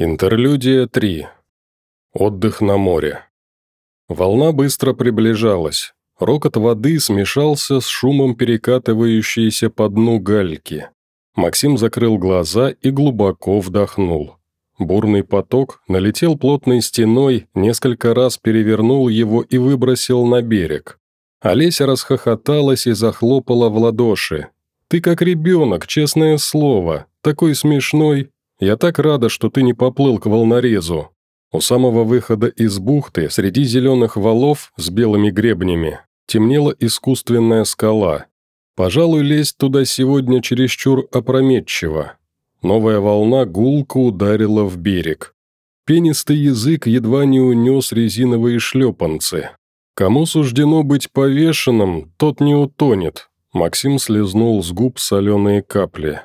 Интерлюдия 3. Отдых на море. Волна быстро приближалась. Рокот воды смешался с шумом перекатывающейся по дну гальки. Максим закрыл глаза и глубоко вдохнул. Бурный поток налетел плотной стеной, несколько раз перевернул его и выбросил на берег. Олеся расхохоталась и захлопала в ладоши. «Ты как ребенок, честное слово, такой смешной, я так рада, что ты не поплыл к волнорезу. У самого выхода из бухты, среди зеленых валов с белыми гребнями, темнела искусственная скала. Пожалуй, лезть туда сегодня чересчур опрометчиво. Новая волна гулко ударила в берег. Пенистый язык едва не унес резиновые шлепанцы. Кому суждено быть повешенным, тот не утонет. Максим слезнул с губ соленые капли.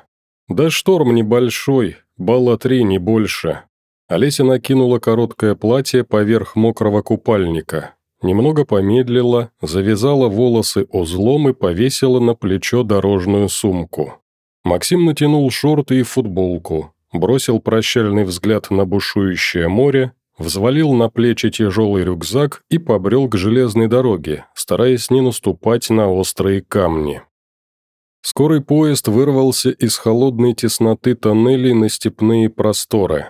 Да шторм небольшой, Балла три, не больше. Олеся накинула короткое платье поверх мокрого купальника. Немного помедлила, завязала волосы узлом и повесила на плечо дорожную сумку. Максим натянул шорты и футболку, бросил прощальный взгляд на бушующее море, взвалил на плечи тяжелый рюкзак и побрел к железной дороге, стараясь не наступать на острые камни. Скорый поезд вырвался из холодной тесноты тоннелей на степные просторы.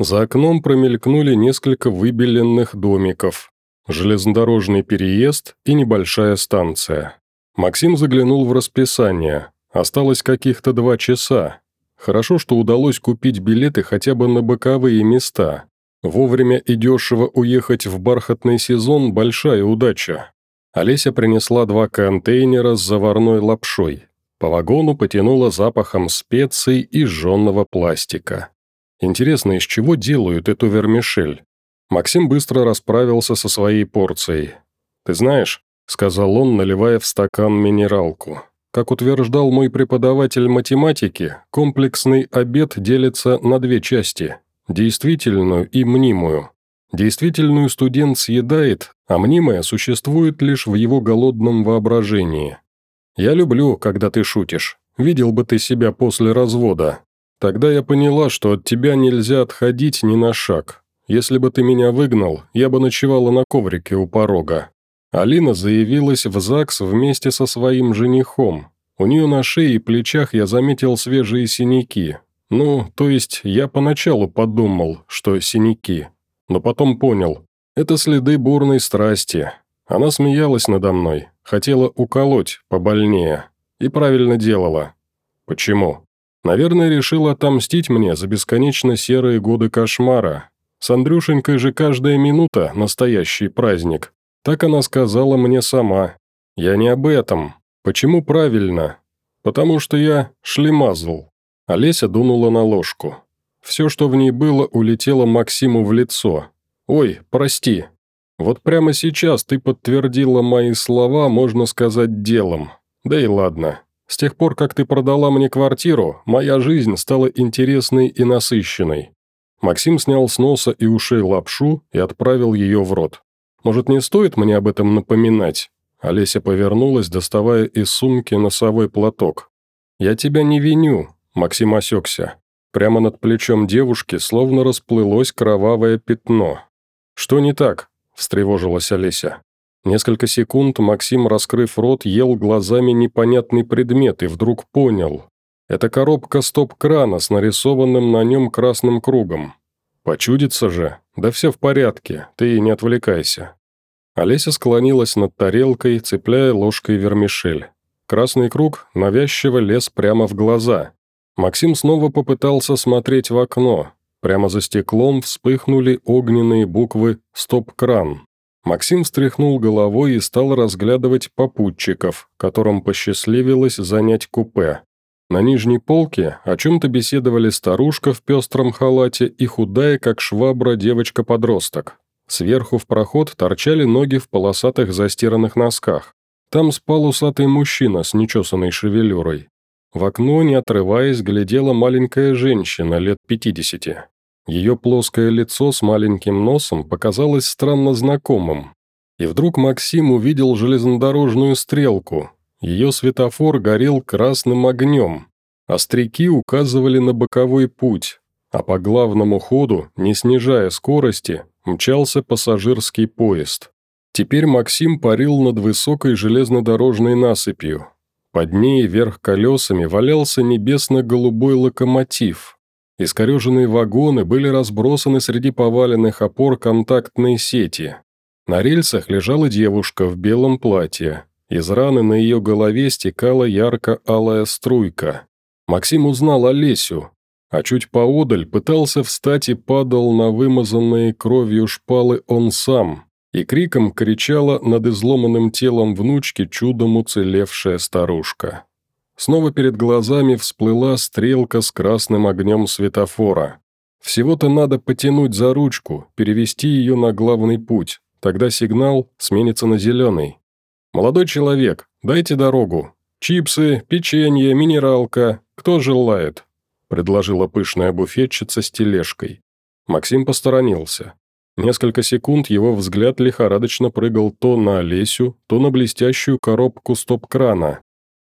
За окном промелькнули несколько выбеленных домиков, железнодорожный переезд и небольшая станция. Максим заглянул в расписание. Осталось каких-то два часа. Хорошо, что удалось купить билеты хотя бы на боковые места. Вовремя и дешево уехать в бархатный сезон – большая удача. Олеся принесла два контейнера с заварной лапшой. По вагону потянуло запахом специй и жженного пластика. Интересно, из чего делают эту вермишель? Максим быстро расправился со своей порцией. «Ты знаешь», — сказал он, наливая в стакан минералку, «как утверждал мой преподаватель математики, комплексный обед делится на две части – действительную и мнимую. Действительную студент съедает, а мнимая существует лишь в его голодном воображении. Я люблю, когда ты шутишь. Видел бы ты себя после развода. Тогда я поняла, что от тебя нельзя отходить ни на шаг. Если бы ты меня выгнал, я бы ночевала на коврике у порога. Алина заявилась в ЗАГС вместе со своим женихом. У нее на шее и плечах я заметил свежие синяки. Ну, то есть я поначалу подумал, что синяки. Но потом понял, это следы бурной страсти, она смеялась надо мной, хотела уколоть побольнее. И правильно делала. Почему? Наверное, решила отомстить мне за бесконечно серые годы кошмара. С Андрюшенькой же каждая минута – настоящий праздник. Так она сказала мне сама. Я не об этом. Почему правильно? Потому что я шлемазл. Олеся дунула на ложку. Все, что в ней было, улетело Максиму в лицо. «Ой, прости, вот прямо сейчас ты подтвердила мои слова, можно сказать, делом. Да и ладно. С тех пор, как ты продала мне квартиру, моя жизнь стала интересной и насыщенной. Максим снял с носа и ушей лапшу и отправил ее в рот. Может, не стоит мне об этом напоминать? Олеся повернулась, доставая из сумки носовой платок. «Я тебя не виню», – Максим осекся. Прямо над плечом девушки словно расплылось кровавое пятно. «Что не так?» – встревожилась Олеся. Несколько секунд Максим, раскрыв рот, ел глазами непонятный предмет и вдруг понял. Это коробка стоп-крана с нарисованным на нем красным кругом. Почудится же? Да все в порядке, ты не отвлекайся. Олеся склонилась над тарелкой, цепляя ложкой вермишель. Красный круг навязчиво лез прямо в глаза. Максим снова попытался смотреть в окно, Прямо за стеклом вспыхнули огненные буквы «Стоп-кран». Максим встряхнул головой и стал разглядывать попутчиков, которым посчастливилось занять купе. На нижней полке о чем-то беседовали старушка в пестром халате и худая, как швабра, девочка-подросток. Сверху в проход торчали ноги в полосатых застиранных носках. Там спал усатый мужчина с нечесанной шевелюрой. В окно, не отрываясь, глядела маленькая женщина лет пятидесяти. Ее плоское лицо с маленьким носом показалось странно знакомым. И вдруг Максим увидел железнодорожную стрелку. Ее светофор горел красным огнем. Остряки указывали на боковой путь. а по главному ходу, не снижая скорости, мчался пассажирский поезд. Теперь Максим парил над высокой железнодорожной насыпью. Под ней вверх колесами валялся небесно-голубой локомотив. Искореженные вагоны были разбросаны среди поваленных опор контактной сети. На рельсах лежала девушка в белом платье. Из раны на ее голове стекала ярко-алая струйка. Максим узнал Олесю, а чуть поодаль пытался встать и падал на вымазанные кровью шпалы он сам, и криком кричала над изломанным телом внучки чудом уцелевшая старушка. Снова перед глазами всплыла стрелка с красным огнем светофора. Всего-то надо потянуть за ручку, перевести ее на главный путь, тогда сигнал сменится на зеленый. «Молодой человек, дайте дорогу. Чипсы, печенье, минералка. Кто желает?» предложила пышная буфетчица с тележкой. Максим посторонился. Несколько секунд его взгляд лихорадочно прыгал то на Олесю, то на блестящую коробку стоп-крана.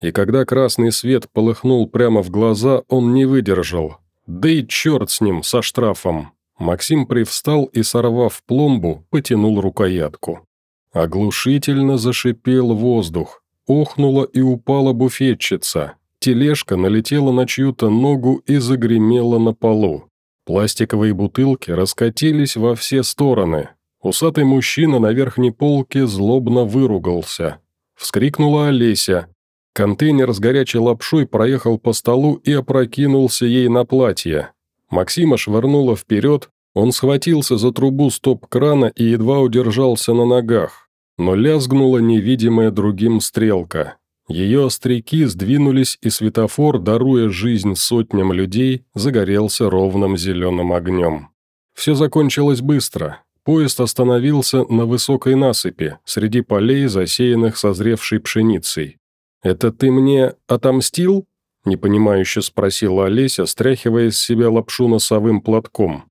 И когда красный свет полыхнул прямо в глаза, он не выдержал. Да и черт с ним, со штрафом. Максим привстал и, сорвав пломбу, потянул рукоятку. Оглушительно зашипел воздух. Охнула и упала буфетчица. Тележка налетела на чью-то ногу и загремела на полу. Пластиковые бутылки раскатились во все стороны. Усатый мужчина на верхней полке злобно выругался. Вскрикнула Олеся. Контейнер с горячей лапшой проехал по столу и опрокинулся ей на платье. Максима швырнуло вперед, он схватился за трубу стоп-крана и едва удержался на ногах. Но лязгнула невидимая другим стрелка. Ее остряки сдвинулись, и светофор, даруя жизнь сотням людей, загорелся ровным зеленым огнем. Все закончилось быстро. Поезд остановился на высокой насыпи, среди полей, засеянных созревшей пшеницей. «Это ты мне отомстил?» – непонимающе спросила Олеся, стряхивая с себя лапшу носовым платком.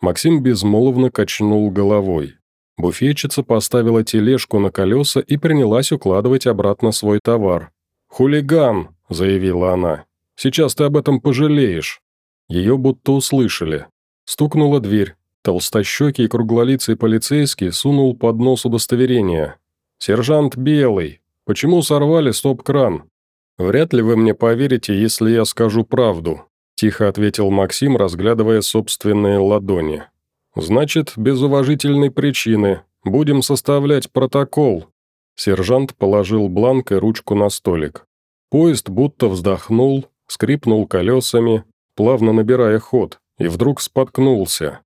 Максим безмолвно качнул головой. Буфетчица поставила тележку на колеса и принялась укладывать обратно свой товар. «Хулиган!» – заявила она. «Сейчас ты об этом пожалеешь». Ее будто услышали. Стукнула дверь. Толстощекий круглолицый полицейский сунул под нос удостоверение. «Сержант Белый, почему сорвали стоп-кран?» «Вряд ли вы мне поверите, если я скажу правду», – тихо ответил Максим, разглядывая собственные ладони. «Значит, без уважительной причины. Будем составлять протокол». Сержант положил бланк и ручку на столик. Поезд будто вздохнул, скрипнул колесами, плавно набирая ход, и вдруг споткнулся.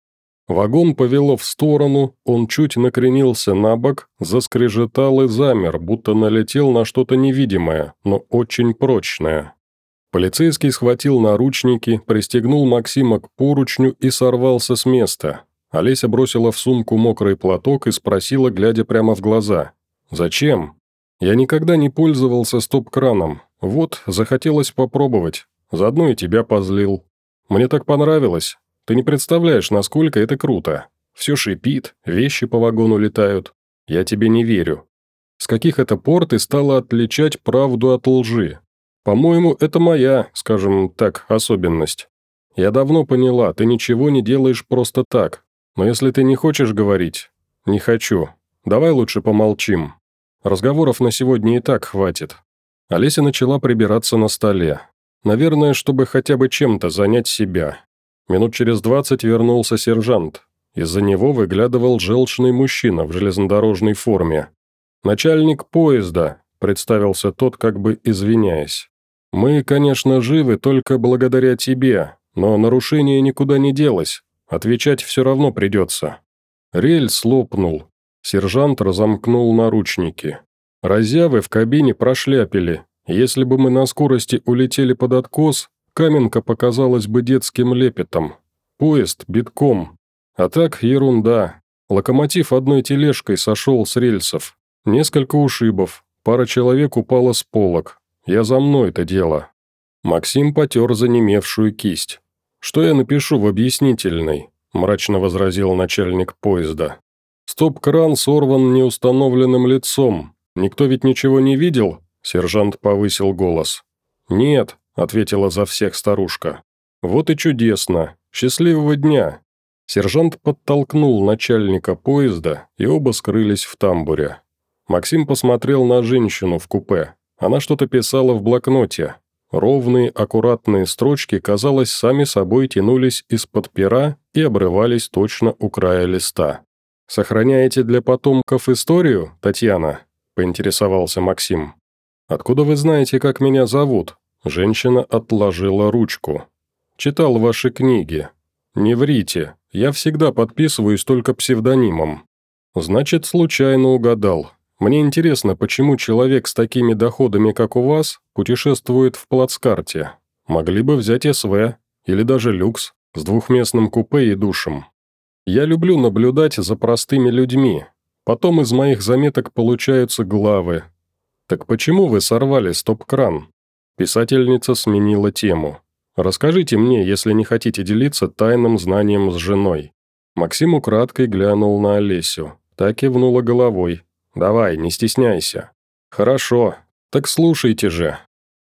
Вагон повело в сторону, он чуть накренился на бок, заскрежетал и замер, будто налетел на что-то невидимое, но очень прочное. Полицейский схватил наручники, пристегнул Максима к поручню и сорвался с места. Олеся бросила в сумку мокрый платок и спросила, глядя прямо в глаза. «Зачем?» «Я никогда не пользовался стоп-краном. Вот, захотелось попробовать. Заодно и тебя позлил. Мне так понравилось. Ты не представляешь, насколько это круто. Все шипит, вещи по вагону летают. Я тебе не верю. С каких это пор ты стала отличать правду от лжи? По-моему, это моя, скажем так, особенность. Я давно поняла, ты ничего не делаешь просто так, но если ты не хочешь говорить, не хочу. Давай лучше помолчим. Разговоров на сегодня и так хватит». Олеся начала прибираться на столе. Наверное, чтобы хотя бы чем-то занять себя. Минут через двадцать вернулся сержант. Из-за него выглядывал желчный мужчина в железнодорожной форме. «Начальник поезда», – представился тот, как бы извиняясь. «Мы, конечно, живы только благодаря тебе, но нарушение никуда не делось. Отвечать все равно придется». Рельс лопнул. Сержант разомкнул наручники. Разявы в кабине прошляпили. Если бы мы на скорости улетели под откос, каменка показалась бы детским лепетом. Поезд битком. А так ерунда. Локомотив одной тележкой сошел с рельсов. Несколько ушибов. Пара человек упала с полок. Я за мной это дело. Максим потер занемевшую кисть. «Что я напишу в объяснительной?» – мрачно возразил начальник поезда. «Стоп-кран сорван неустановленным лицом. Никто ведь ничего не видел?» – сержант повысил голос. «Нет», – ответила за всех старушка. «Вот и чудесно. Счастливого дня!» Сержант подтолкнул начальника поезда, и оба скрылись в тамбуре. Максим посмотрел на женщину в купе. Она что-то писала в блокноте. Ровные, аккуратные строчки, казалось, сами собой тянулись из-под пера и обрывались точно у края листа. «Сохраняете для потомков историю, Татьяна?» – поинтересовался Максим. «Откуда вы знаете, как меня зовут?» Женщина отложила ручку. «Читал ваши книги. Не врите, я всегда подписываюсь только псевдонимом». «Значит, случайно угадал. Мне интересно, почему человек с такими доходами, как у вас, путешествует в плацкарте. Могли бы взять СВ или даже люкс с двухместным купе и душем. Я люблю наблюдать за простыми людьми. Потом из моих заметок получаются главы. Так почему вы сорвали стоп-кран? Писательница сменила тему. Расскажите мне, если не хотите делиться тайным знанием с женой. Максим украдкой глянул на Олесю. Так кивнула головой. «Давай, не стесняйся». «Хорошо. Так слушайте же».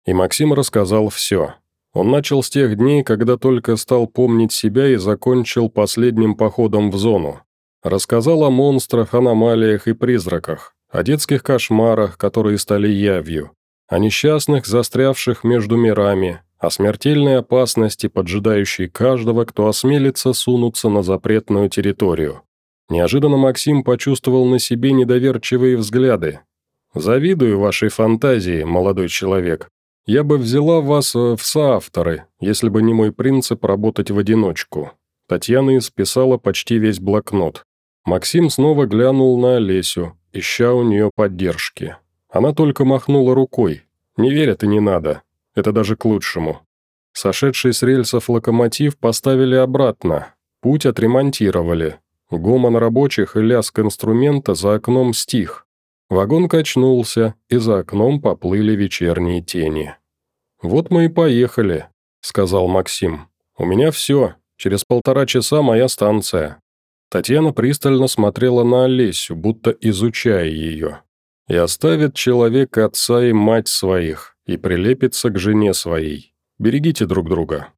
И Максим рассказал все. Он начал с тех дней, когда только стал помнить себя и закончил последним походом в зону. Рассказал о монстрах, аномалиях и призраках, о детских кошмарах, которые стали явью, о несчастных, застрявших между мирами, о смертельной опасности, поджидающей каждого, кто осмелится сунуться на запретную территорию. Неожиданно Максим почувствовал на себе недоверчивые взгляды. «Завидую вашей фантазии, молодой человек. Я бы взяла вас э, в соавторы, если бы не мой принцип работать в одиночку». Татьяна исписала почти весь блокнот. Максим снова глянул на Олесю, ища у нее поддержки. Она только махнула рукой. «Не верят и не надо. Это даже к лучшему». Сошедший с рельсов локомотив поставили обратно. Путь отремонтировали. Гомон рабочих и лязг инструмента за окном стих. Вагон качнулся, и за окном поплыли вечерние тени. «Вот мы и поехали», — сказал Максим. «У меня все. Через полтора часа моя станция». Татьяна пристально смотрела на Олесю, будто изучая ее. «И оставит человек отца и мать своих, и прилепится к жене своей. Берегите друг друга».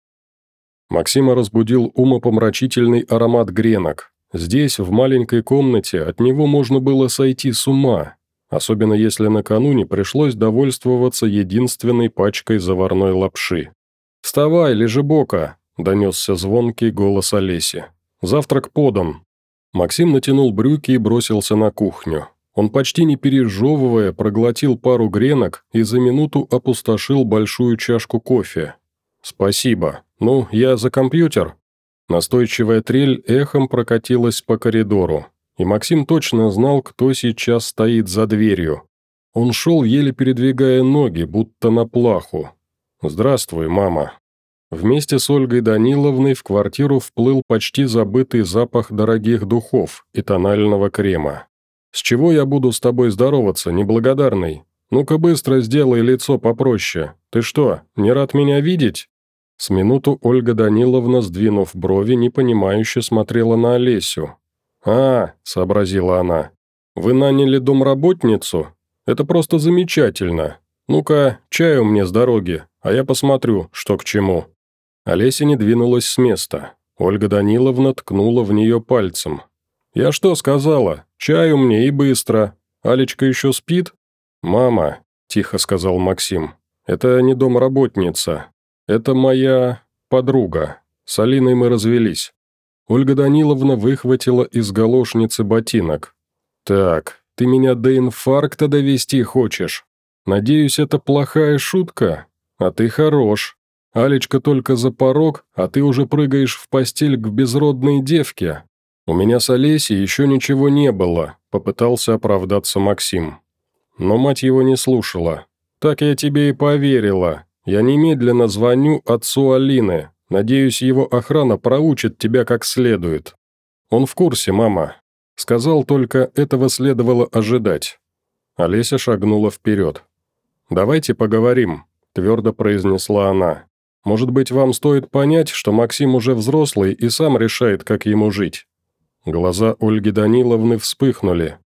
Максима разбудил умопомрачительный аромат гренок. Здесь, в маленькой комнате, от него можно было сойти с ума особенно если накануне пришлось довольствоваться единственной пачкой заварной лапши. «Вставай, лежебока!» – донесся звонкий голос Олеси. «Завтрак подан». Максим натянул брюки и бросился на кухню. Он почти не пережевывая проглотил пару гренок и за минуту опустошил большую чашку кофе. «Спасибо. Ну, я за компьютер». Настойчивая трель эхом прокатилась по коридору и Максим точно знал, кто сейчас стоит за дверью. Он шел, еле передвигая ноги, будто на плаху. «Здравствуй, мама». Вместе с Ольгой Даниловной в квартиру вплыл почти забытый запах дорогих духов и тонального крема. «С чего я буду с тобой здороваться, неблагодарный? Ну-ка быстро сделай лицо попроще. Ты что, не рад меня видеть?» С минуту Ольга Даниловна, сдвинув брови, непонимающе смотрела на Олесю, «А», — сообразила она, — «вы наняли домработницу? Это просто замечательно. Ну-ка, чаю мне с дороги, а я посмотрю, что к чему». Олеся не двинулась с места. Ольга Даниловна ткнула в нее пальцем. «Я что сказала? Чаю мне и быстро. Алечка еще спит?» «Мама», — тихо сказал Максим, — «это не домработница. Это моя подруга. С Алиной мы развелись. Ольга Даниловна выхватила из галошницы ботинок. «Так, ты меня до инфаркта довести хочешь? Надеюсь, это плохая шутка? А ты хорош. Алечка только за порог, а ты уже прыгаешь в постель к безродной девке. У меня с Олесей еще ничего не было», – попытался оправдаться Максим. Но мать его не слушала. «Так я тебе и поверила. Я немедленно звоню отцу Алины, Надеюсь, его охрана проучит тебя как следует. Он в курсе, мама. Сказал только, этого следовало ожидать». Олеся шагнула вперед. «Давайте поговорим», – твердо произнесла она. «Может быть, вам стоит понять, что Максим уже взрослый и сам решает, как ему жить». Глаза Ольги Даниловны вспыхнули.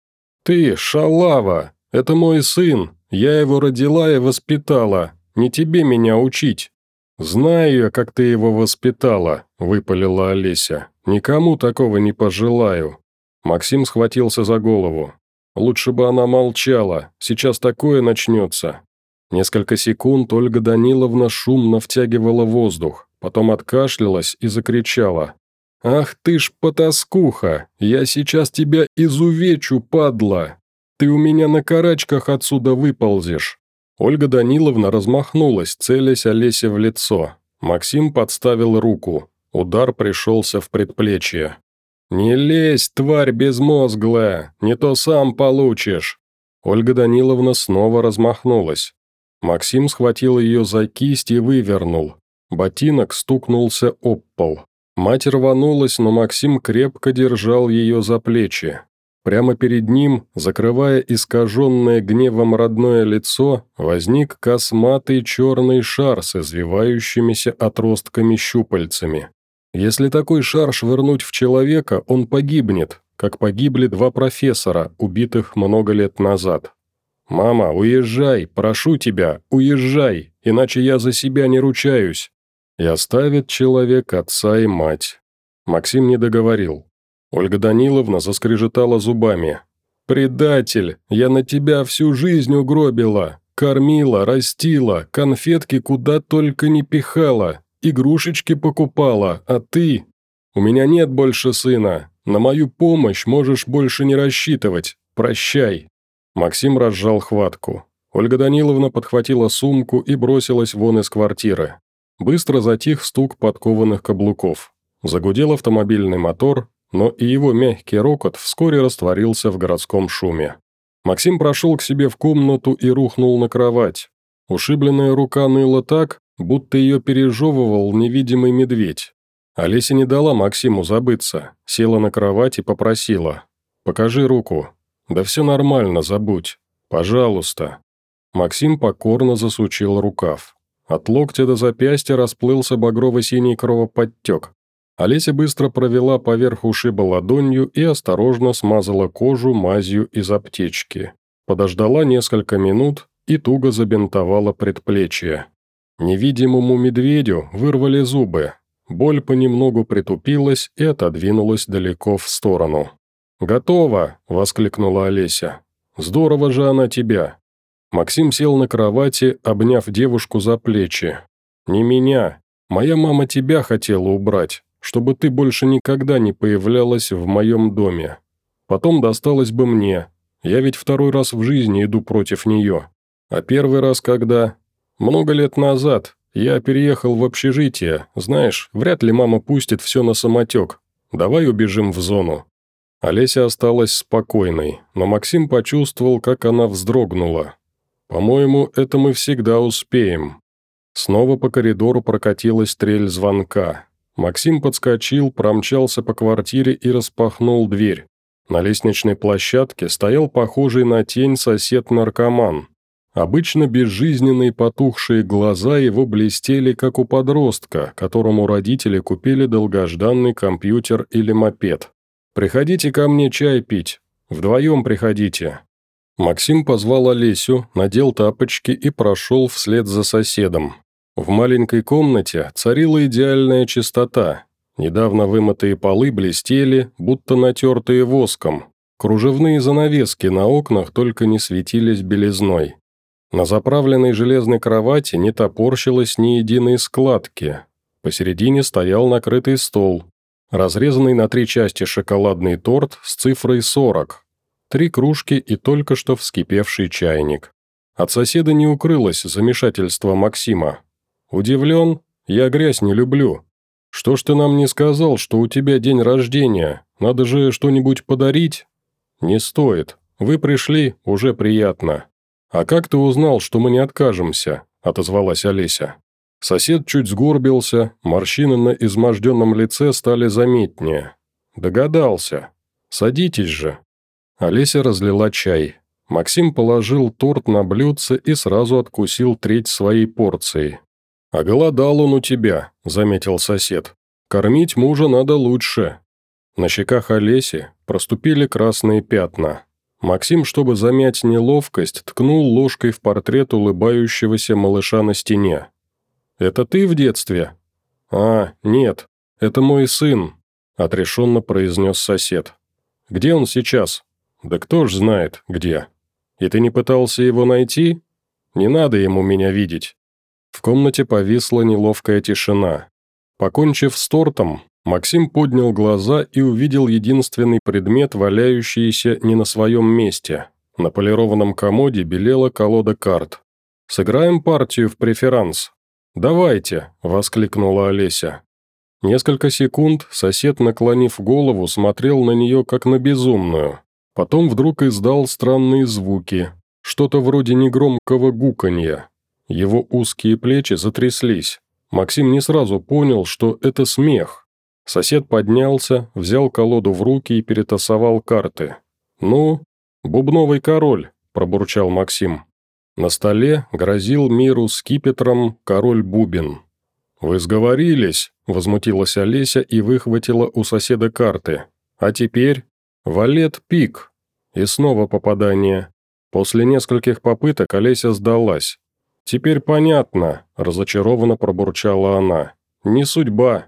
«Ты, шалава! Это мой сын! Я его родила и воспитала! Не тебе меня учить!» «Знаю я, как ты его воспитала», – выпалила Олеся. «Никому такого не пожелаю». Максим схватился за голову. «Лучше бы она молчала, сейчас такое начнется». Несколько секунд Ольга Даниловна шумно втягивала воздух, потом откашлялась и закричала. «Ах ты ж потаскуха! Я сейчас тебя изувечу, падла! Ты у меня на карачках отсюда выползешь!» Ольга Даниловна размахнулась, целясь Олесе в лицо. Максим подставил руку. Удар пришелся в предплечье. «Не лезь, тварь безмозглая, не то сам получишь!» Ольга Даниловна снова размахнулась. Максим схватил ее за кисть и вывернул. Ботинок стукнулся об пол. Мать рванулась, но Максим крепко держал ее за плечи. Прямо перед ним, закрывая искаженное гневом родное лицо, возник косматый черный шар с извивающимися отростками-щупальцами. Если такой шар швырнуть в человека, он погибнет, как погибли два профессора, убитых много лет назад. «Мама, уезжай, прошу тебя, уезжай, иначе я за себя не ручаюсь». И оставит человек отца и мать. Максим не договорил. Ольга Даниловна заскрежетала зубами. «Предатель, я на тебя всю жизнь угробила, кормила, растила, конфетки куда только не пихала, игрушечки покупала, а ты... У меня нет больше сына, на мою помощь можешь больше не рассчитывать, прощай». Максим разжал хватку. Ольга Даниловна подхватила сумку и бросилась вон из квартиры. Быстро затих стук подкованных каблуков. Загудел автомобильный мотор, но и его мягкий рокот вскоре растворился в городском шуме. Максим прошел к себе в комнату и рухнул на кровать. Ушибленная рука ныла так, будто ее пережевывал невидимый медведь. Олеся не дала Максиму забыться, села на кровать и попросила. «Покажи руку». «Да все нормально, забудь. Пожалуйста». Максим покорно засучил рукав. От локтя до запястья расплылся багрово-синий кровоподтек. Олеся быстро провела поверх ушиба ладонью и осторожно смазала кожу мазью из аптечки. Подождала несколько минут и туго забинтовала предплечье. Невидимому медведю вырвали зубы. Боль понемногу притупилась и отодвинулась далеко в сторону. «Готово!» – воскликнула Олеся. «Здорово же она тебя!» Максим сел на кровати, обняв девушку за плечи. «Не меня. Моя мама тебя хотела убрать чтобы ты больше никогда не появлялась в моем доме. Потом досталось бы мне. Я ведь второй раз в жизни иду против нее. А первый раз когда? Много лет назад. Я переехал в общежитие. Знаешь, вряд ли мама пустит все на самотек. Давай убежим в зону». Олеся осталась спокойной, но Максим почувствовал, как она вздрогнула. «По-моему, это мы всегда успеем». Снова по коридору прокатилась трель звонка. Максим подскочил, промчался по квартире и распахнул дверь. На лестничной площадке стоял похожий на тень сосед-наркоман. Обычно безжизненные потухшие глаза его блестели, как у подростка, которому родители купили долгожданный компьютер или мопед. «Приходите ко мне чай пить. Вдвоем приходите». Максим позвал Олесю, надел тапочки и прошел вслед за соседом. В маленькой комнате царила идеальная чистота. Недавно вымытые полы блестели, будто натертые воском. Кружевные занавески на окнах только не светились белизной. На заправленной железной кровати не топорщилось ни единой складки. Посередине стоял накрытый стол, разрезанный на три части шоколадный торт с цифрой 40, три кружки и только что вскипевший чайник. От соседа не укрылось замешательство Максима. «Удивлен? Я грязь не люблю. Что ж ты нам не сказал, что у тебя день рождения? Надо же что-нибудь подарить?» «Не стоит. Вы пришли, уже приятно». «А как ты узнал, что мы не откажемся?» – отозвалась Олеся. Сосед чуть сгорбился, морщины на изможденном лице стали заметнее. «Догадался. Садитесь же». Олеся разлила чай. Максим положил торт на блюдце и сразу откусил треть своей порции. «А голодал он у тебя», – заметил сосед. «Кормить мужа надо лучше». На щеках Олеси проступили красные пятна. Максим, чтобы замять неловкость, ткнул ложкой в портрет улыбающегося малыша на стене. Это ты в детстве?» «А, нет, это мой сын», – отрешенно произнес сосед. «Где он сейчас?» «Да кто ж знает, где. И ты не пытался его найти? Не надо ему меня видеть». В комнате повисла неловкая тишина. Покончив с тортом, Максим поднял глаза и увидел единственный предмет, валяющийся не на своем месте. На полированном комоде белела колода карт. «Сыграем партию в преферанс?» «Давайте!» – воскликнула Олеся. Несколько секунд сосед, наклонив голову, смотрел на нее как на безумную. Потом вдруг издал странные звуки, что-то вроде негромкого гуканья. Его узкие плечи затряслись. Максим не сразу понял, что это смех. Сосед поднялся, взял колоду в руки и перетасовал карты. «Ну, бубновый король», – пробурчал Максим. На столе грозил миру скипетром король Бубин. «Вы сговорились?» – возмутилась Олеся и выхватила у соседа карты. «А теперь?» «Валет пик». И снова попадание. После нескольких попыток Олеся сдалась. «Теперь понятно», – разочарованно пробурчала она. «Не судьба.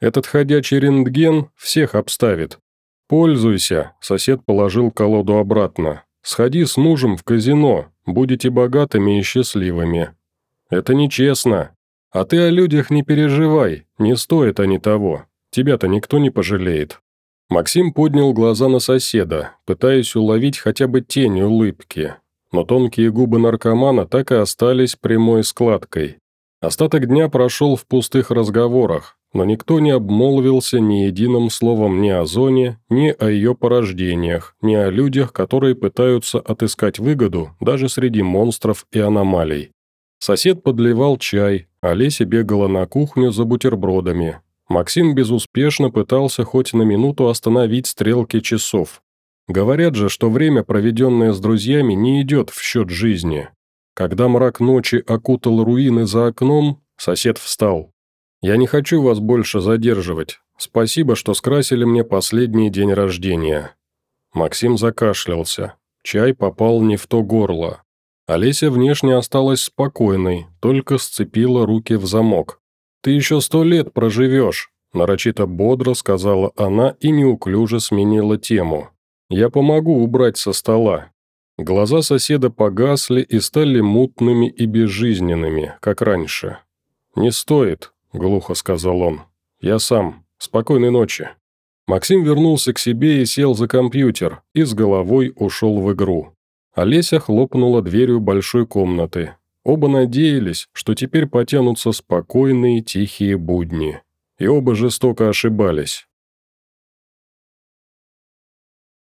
Этот ходячий рентген всех обставит. Пользуйся», – сосед положил колоду обратно. «Сходи с мужем в казино, будете богатыми и счастливыми». «Это нечестно», а ты о людях не переживай, не стоят они того. Тебя-то никто не пожалеет». Максим поднял глаза на соседа, пытаясь уловить хотя бы тень улыбки. Но тонкие губы наркомана так и остались прямой складкой. Остаток дня прошел в пустых разговорах, но никто не обмолвился ни единым словом ни о зоне, ни о ее порождениях, ни о людях, которые пытаются отыскать выгоду даже среди монстров и аномалий. Сосед подливал чай, Олеся бегала на кухню за бутербродами. Максим безуспешно пытался хоть на минуту остановить стрелки часов. Говорят же, что время, проведенное с друзьями, не идет в счет жизни. Когда мрак ночи окутал руины за окном, сосед встал. «Я не хочу вас больше задерживать. Спасибо, что скрасили мне последний день рождения». Максим закашлялся. Чай попал не в то горло. Олеся внешне осталась спокойной, только сцепила руки в замок. «Ты еще сто лет проживешь», – нарочито бодро сказала она и неуклюже сменила тему. «Я помогу убрать со стола». Глаза соседа погасли и стали мутными и безжизненными, как раньше. «Не стоит», – глухо сказал он. «Я сам. Спокойной ночи». Максим вернулся к себе и сел за компьютер, и с головой ушел в игру. Олеся хлопнула дверью большой комнаты. Оба надеялись, что теперь потянутся спокойные тихие будни. И оба жестоко ошибались.